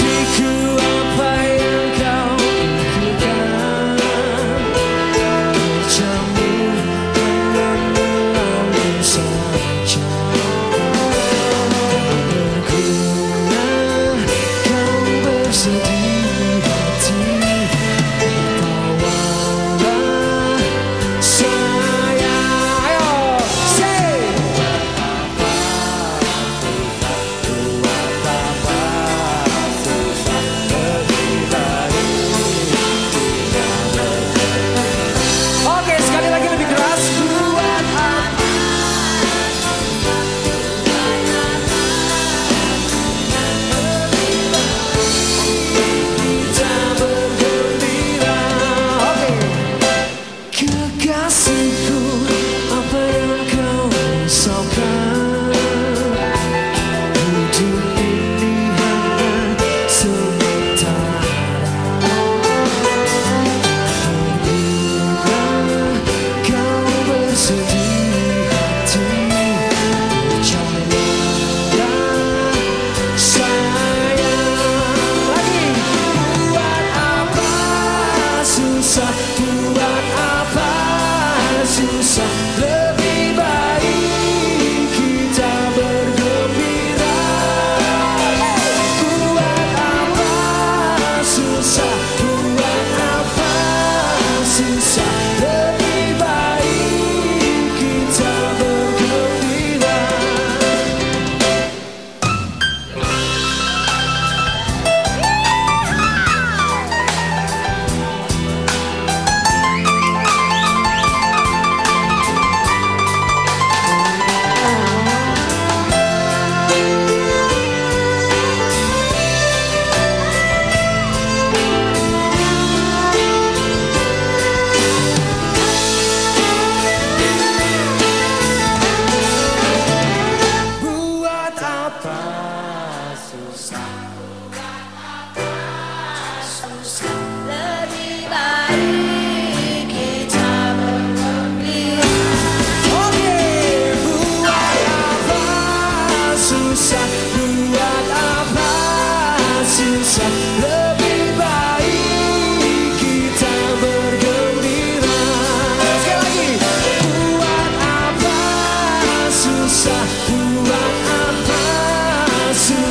Kekasihku risaukan?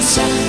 сердца